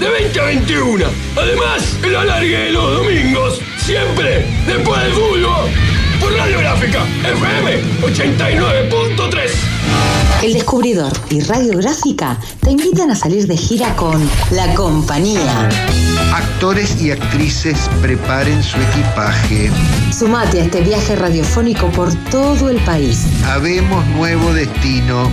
de 20 a 21. Además, el alargue de los domingos, siempre después del fútbol. Por Radiográfica, FM 89.3. El Descubridor y Radiográfica te invitan a salir de gira con La Compañía. Actores y actrices preparen su equipaje. Sumate a este viaje radiofónico por todo el país. Habemos nuevo destino.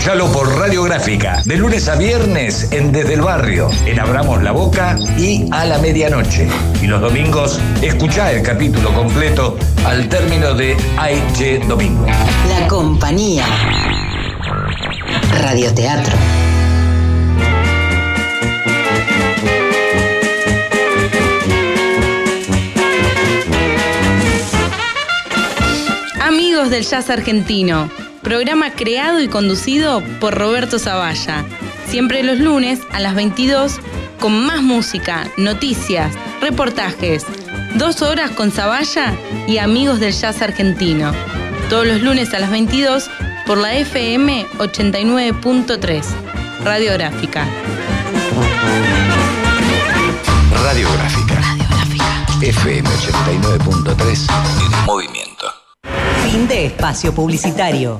Escuchalo por Radiográfica, de lunes a viernes en Desde el Barrio, en Abramos la Boca y a la medianoche. Y los domingos, escuchá el capítulo completo al término de Aiche Domingo. La Compañía. Radioteatro. Amigos del Jazz Argentino, programa creado y conducido por Roberto Zavalla. Siempre los lunes a las 22 con más música, noticias, reportajes. Dos horas con Zavalla y amigos del Jazz Argentino. Todos los lunes a las 22 por la FM 89.3. Radiográfica. Radiográfica. FM 89.3 en movimiento. Fin de espacio publicitario.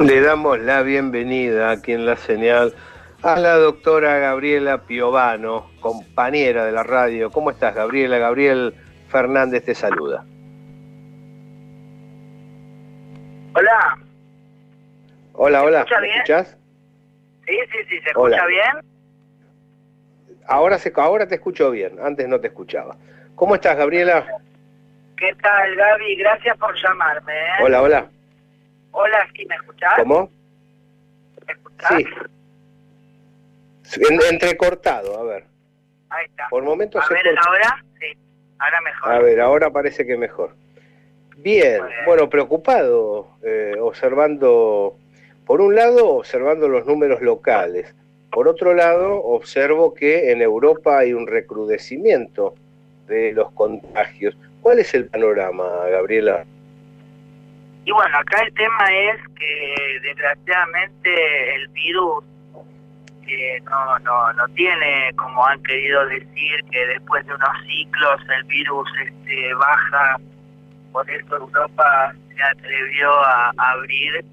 Le damos la bienvenida aquí en la señal a la doctora Gabriela Piovano, compañera de la radio. ¿Cómo estás, Gabriela? Gabriel Fernández te saluda. Hola, Hola, hola. escucha ¿Me bien? escuchás? sí, sí, sí, ¿se Hola. escucha bien? Ahora, se, ahora te escucho bien, antes no te escuchaba. ¿Cómo estás, Gabriela? ¿Qué tal, Gaby? Gracias por llamarme. ¿eh? Hola, hola. Hola, ¿sí me escuchás? ¿Cómo? ¿Me escuchás? Sí. En- entrecortado, a ver. Ahí está. Por momentos A se ver, corta. ahora, sí, ahora mejor. A ver, ahora parece que mejor. Bien, bueno, preocupado, eh, observando, por un lado, observando los números locales. Por otro lado, observo que en Europa hay un recrudecimiento de los contagios. ¿Cuál es el panorama, Gabriela? Y bueno, acá el tema es que desgraciadamente el virus eh, no, no, no tiene, como han querido decir, que después de unos ciclos el virus este, baja, por eso Europa se atrevió a, a abrir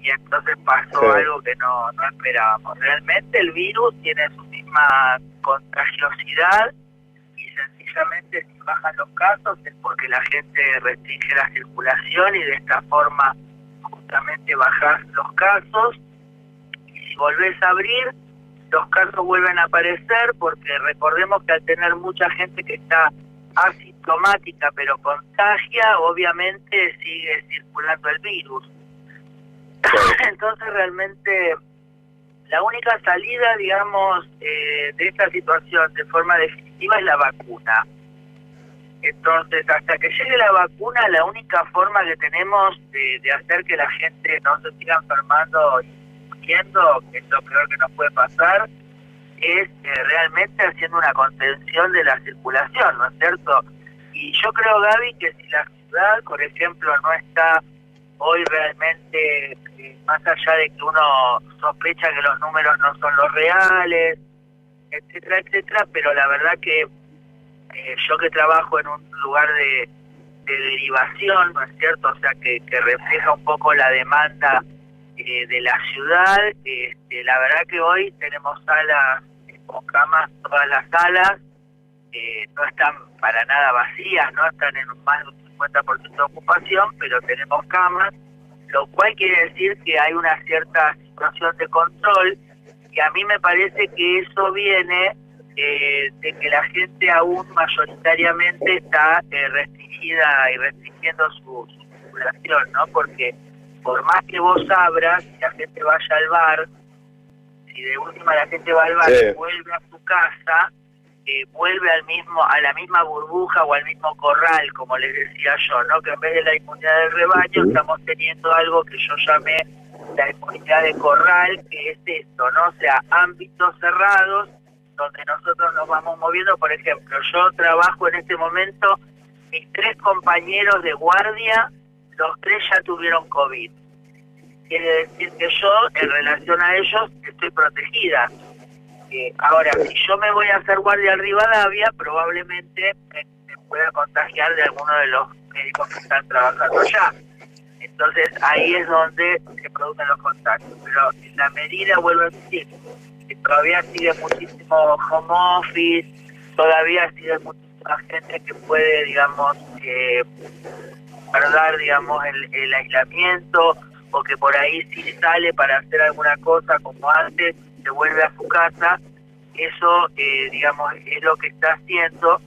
y entonces pasó Sí. algo que no, no esperábamos. Realmente el virus tiene su misma contagiosidad sencillamente si bajan los casos es porque la gente restringe la circulación y de esta forma justamente bajas los casos. Y si volvés a abrir los casos vuelven a aparecer porque recordemos que al tener mucha gente que está asintomática pero contagia obviamente sigue circulando el virus. Entonces realmente la única salida, digamos, eh, de esta situación de forma definitiva es la vacuna. Entonces, hasta que llegue la vacuna, la única forma que tenemos de, hacer que la gente no se siga enfermando y muriendo, que es lo peor que nos puede pasar, es eh, realmente haciendo una contención de la circulación, ¿no es cierto? Y yo creo, Gaby, que si la ciudad, por ejemplo, no está hoy realmente, eh, más allá de que uno sospecha que los números no son los reales, etcétera, etcétera, pero la verdad que eh, yo que trabajo en un lugar de, de derivación, ¿no es cierto? O sea, que, que refleja un poco la demanda eh, de la ciudad, este, la verdad que hoy tenemos salas con camas, todas las salas, no están para nada vacías, no están en más de 50% de ocupación, pero tenemos camas. lo cual quiere decir que hay una cierta situación de control y a mí me parece que eso viene eh, de que la gente aún mayoritariamente está eh, restringida y restringiendo su, circulación, ¿no? Porque por más que vos abras y la gente vaya al bar, si de última la gente va al bar y vuelve a su casa, eh, vuelve al mismo a la misma burbuja o al mismo corral, como les decía yo, ¿no? Que en vez de la inmunidad del rebaño estamos teniendo algo que yo llamé la inmunidad de corral, que es esto, ¿no? O sea, ámbitos cerrados donde nosotros nos vamos moviendo. Por ejemplo, yo trabajo en este momento, mis tres compañeros de guardia, los tres ya tuvieron COVID. Quiere decir que yo, en relación a ellos, estoy protegida. Eh, ahora, si yo me voy a hacer guardia al Rivadavia, probablemente me, pueda contagiar de alguno de los médicos que están trabajando allá. Entonces ahí es donde se producen los contagios. Pero en la medida, vuelvo a decir, todavía sigue muchísimo home office, todavía sigue muchísima gente que puede, digamos, eh, guardar, digamos, el, aislamiento o que por ahí sí sale para hacer alguna cosa como antes, se vuelve a su casa, eso, eh, digamos, es lo que está haciendo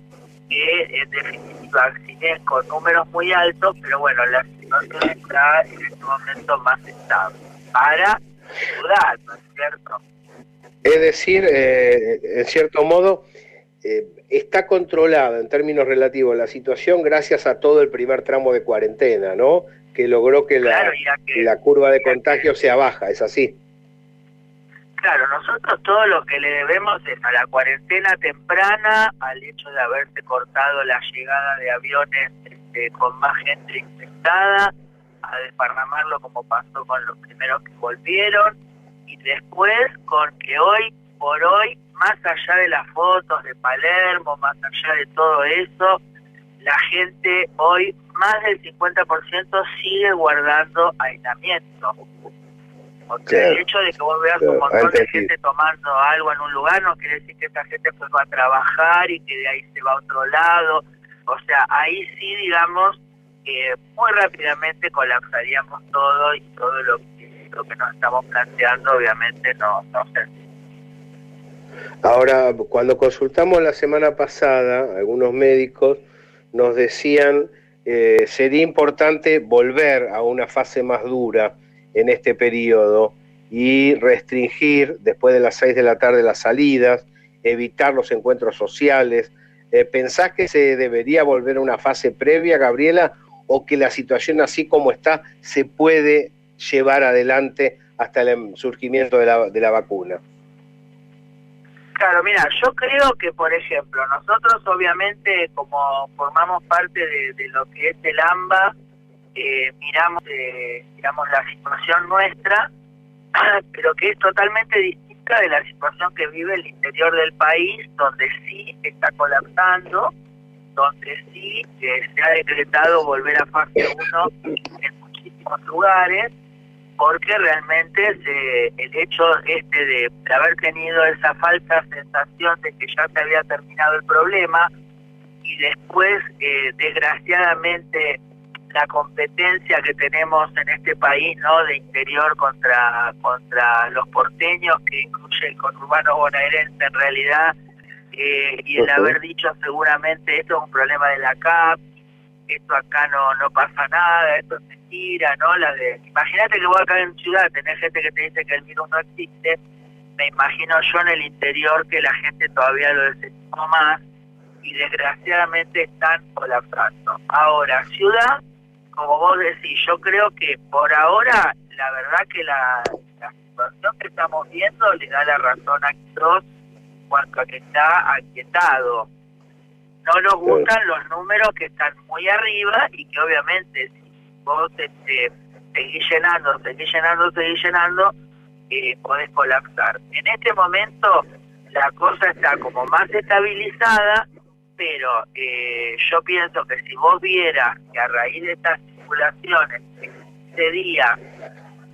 que en definitiva, si con números muy altos, pero bueno, la situación está en este momento más estable para ayudar, ¿no es cierto? Es decir, eh, en cierto modo, eh, está controlada en términos relativos la situación gracias a todo el primer tramo de cuarentena, ¿no? Que logró que, la, la curva de contagio sea baja, ¿es así? Claro, nosotros todo lo que le debemos es a la cuarentena temprana, al hecho de haberse cortado la llegada de aviones este, con más gente infectada, a desparramarlo como pasó con los primeros que volvieron, y después con que hoy por hoy, más allá de las fotos de Palermo, más allá de todo eso, la gente hoy, más del 50% sigue guardando aislamiento. El hecho de que vos veas un montón de gente tomando algo en un lugar no quiere decir que esa gente pues va a trabajar y que de ahí se va a otro lado. O sea, ahí sí, digamos, que muy rápidamente colapsaríamos todo y todo lo que lo que nos estamos planteando obviamente no, no se Ahora, cuando consultamos la semana pasada, algunos médicos nos decían eh, sería importante volver a una fase más dura en este periodo y restringir después de las 6 de la tarde las salidas, evitar los encuentros sociales. Eh, ¿Pensás que se debería volver a una fase previa, Gabriela, o que la situación así como está se puede llevar adelante hasta el surgimiento de la, de la vacuna? Claro, mira, yo creo que, por ejemplo, nosotros obviamente como formamos parte de, lo que es el AMBA, eh, miramos, eh, la situación nuestra, pero que es totalmente distinta de la situación que vive el interior del país, donde sí está colapsando, donde sí eh, se ha decretado volver a fase 1 en muchísimos lugares, porque realmente el hecho este de, haber tenido esa falsa sensación de que ya se había terminado el problema y después eh, desgraciadamente la competencia que tenemos en este país no de interior contra contra los porteños que incluye el conurbano bonaerense en realidad eh, y el haber dicho seguramente esto es un problema de la CAP esto acá no no pasa nada esto es ¿no? La de, imagínate que vos acá en ciudad tenés gente que te dice que el virus no existe, me imagino yo en el interior que la gente todavía lo desestimó más y desgraciadamente están colapsando. Ahora, ciudad, como vos decís, yo creo que por ahora, la verdad que la, situación que estamos viendo le da la razón a Quirós cuanto a que está aquietado. No nos gustan los números que están muy arriba y que obviamente vos este, seguís llenando, seguís llenando, seguís llenando, eh, podés colapsar. En este momento la cosa está como más estabilizada, pero eh, yo pienso que si vos vieras que a raíz de estas circulaciones, ese día,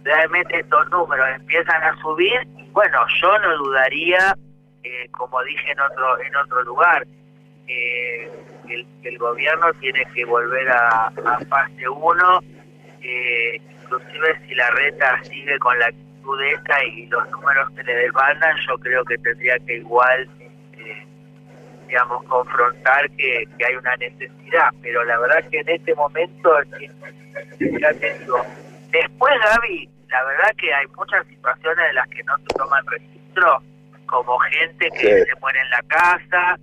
realmente estos números empiezan a subir, bueno, yo no dudaría, eh, como dije en otro, en otro lugar, eh, el, el gobierno tiene que volver a, fase 1, eh, inclusive si la reta sigue con la actitud esta y los números se le desbandan, yo creo que tendría que igual, este, digamos, confrontar que, que hay una necesidad. Pero la verdad que en este momento, ya te digo, después Gaby, la verdad que hay muchas situaciones de las que no se toman registro, como gente que se muere en la casa,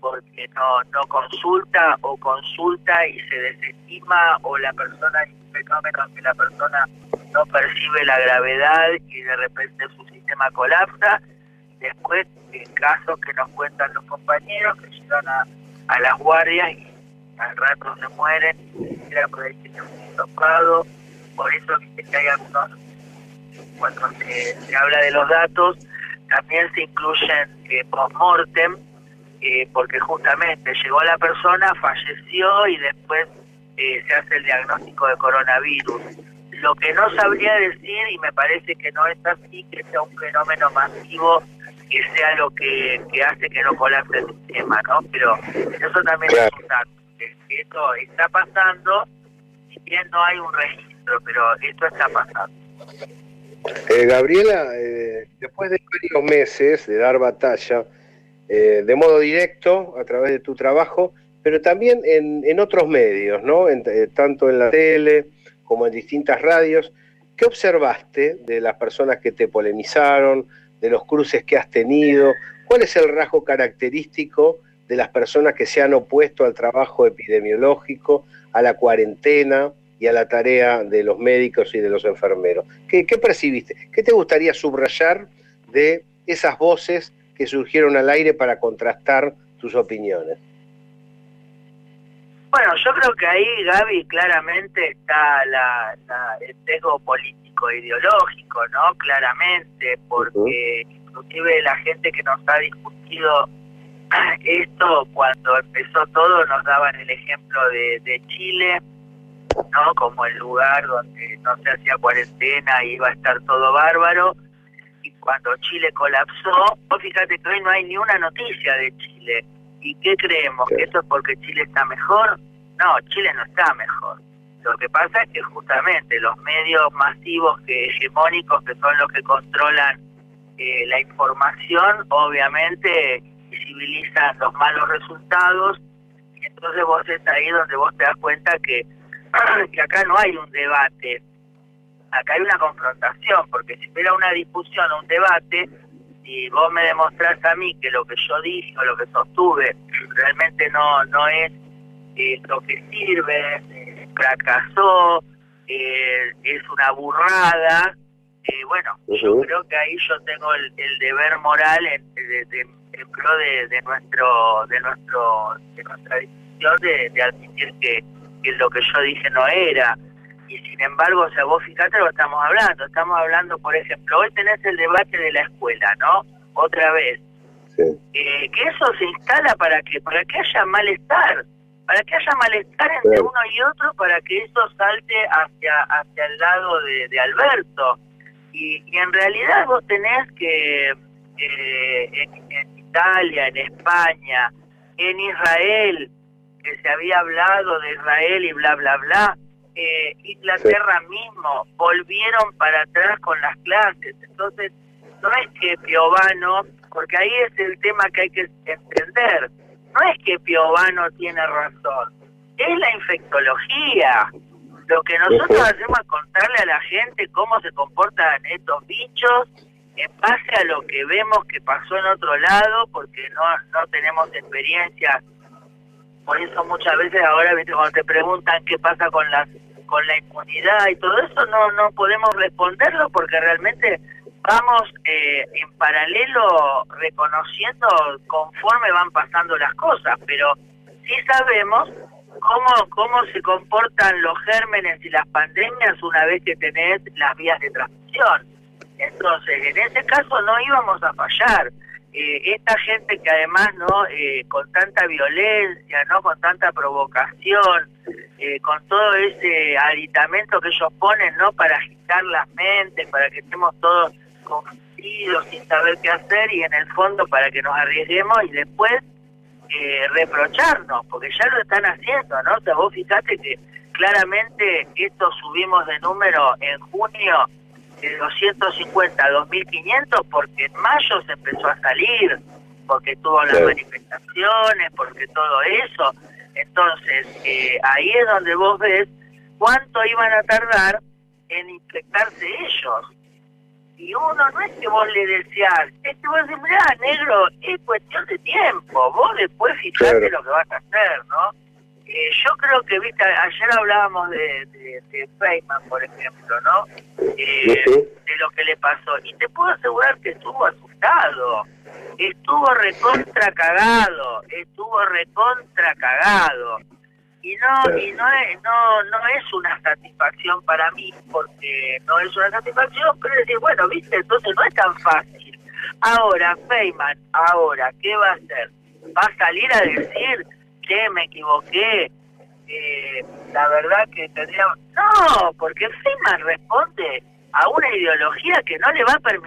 porque no, no consulta o consulta y se desestima o la persona hay un fenómeno que la persona no percibe la gravedad y de repente su sistema colapsa. Después, en casos que nos cuentan los compañeros que llegan a, las guardias y al rato se mueren, era por ahí que se han tocado. Por eso que hay algunos, cuando se, se habla de los datos, también se incluyen eh, post-mortem, eh, porque justamente llegó la persona, falleció y después eh, se hace el diagnóstico de coronavirus. Lo que no sabría decir, y me parece que no es así, que sea un fenómeno masivo, que sea lo que, hace que no colapse el sistema, ¿no? Pero eso también es un dato. Esto está pasando, si bien no hay un registro, pero esto está pasando. Eh, Gabriela, eh, después de varios meses de dar batalla, eh, de modo directo, a través de tu trabajo, pero también en, otros medios, ¿no? tanto en la tele como en distintas radios, ¿qué observaste de las personas que te polemizaron, de los cruces que has tenido? ¿Cuál es el rasgo característico de las personas que se han opuesto al trabajo epidemiológico, a la cuarentena? y a la tarea de los médicos y de los enfermeros. ¿Qué, percibiste? ¿Qué te gustaría subrayar de esas voces que surgieron al aire para contrastar tus opiniones? Bueno, yo creo que ahí, Gaby, claramente está la, el sesgo político ideológico, ¿no? Claramente, porque inclusive la gente que nos ha discutido esto, cuando empezó todo, nos daban el ejemplo de, de Chile, ¿no? Como el lugar donde no se hacía cuarentena y iba a estar todo bárbaro. Y cuando Chile colapsó, fíjate que hoy no hay ni una noticia de Chile. ¿Y qué creemos? ¿Que eso es porque Chile está mejor? No, Chile no está mejor. Lo que pasa es que justamente los medios masivos que hegemónicos, que son los que controlan eh, la información, obviamente visibilizan los malos resultados. Entonces vos estás ahí donde vos te das cuenta que que acá no hay un debate, acá hay una confrontación, porque si hubiera una discusión o un debate, y vos me demostrás a mí que lo que yo dije o lo que sostuve realmente no, no es eh, lo que sirve, eh, fracasó, eh, es una burrada, bueno, yo creo que ahí yo tengo el, deber moral en, de, de, pro de, nuestro de nuestro de nuestra decisión de admitir que que lo que yo dije no era. Y sin embargo, o sea, vos fíjate lo estamos hablando. Estamos hablando, por ejemplo, hoy tenés el debate de la escuela, ¿no? Otra vez. Eh, que eso se instala para que para que haya malestar, para que haya malestar entre uno y otro, para que eso salte hacia hacia el lado de, Alberto. Y, en realidad vos tenés que eh, en Italia, en España, en Israel, que se había hablado de Israel y bla, bla, bla, eh, Inglaterra mismo volvieron para atrás con las clases. Entonces, no es que Piovano, porque ahí es el tema que hay que entender, no es que Piovano tiene razón, es la infectología. Lo que nosotros hacemos es contarle a la gente cómo se comportan estos bichos en base a lo que vemos que pasó en otro lado, porque no, no tenemos experiencia por eso muchas veces ahora, ¿viste? cuando te preguntan qué pasa con la, con la inmunidad y todo eso, no, no podemos responderlo porque realmente vamos eh, en paralelo reconociendo conforme van pasando las cosas, pero sí sabemos cómo, cómo se comportan los gérmenes y las pandemias una vez que tenés las vías de transmisión. Entonces, en ese caso no íbamos a fallar. Eh, esta gente que además no eh, con tanta violencia no con tanta provocación eh, con todo ese aditamento que ellos ponen no para agitar las mentes para que estemos todos confundidos sin saber qué hacer y en el fondo para que nos arriesguemos y después reprocharnos porque ya lo están haciendo no o sea vos fíjate que claramente esto subimos de número en junio de 250 a 2500 porque en mayo se empezó a salir, porque tuvo las manifestaciones, porque todo eso. Entonces, eh, ahí es donde vos ves cuánto iban a tardar en infectarse ellos. Y uno no es que vos le deseás, es que vos decís, mirá, negro, es cuestión de tiempo, vos después fijate lo que vas a hacer, ¿no? Eh, yo creo que, viste, ayer hablábamos de, de, Feynman, por ejemplo, ¿no? Eh, de lo que le pasó. Y te puedo asegurar que estuvo asustado, estuvo recontra cagado, estuvo recontra cagado. Y no, y no es, no, no es una satisfacción para mí, porque no es una satisfacción, pero decir, bueno, viste, entonces no es tan fácil. Ahora, Feynman, ahora, ¿qué va a hacer? ¿Va a salir a decir que me equivoqué? Eh, la verdad que tendría... No, porque Feynman responde a una ideología que no le va a permitir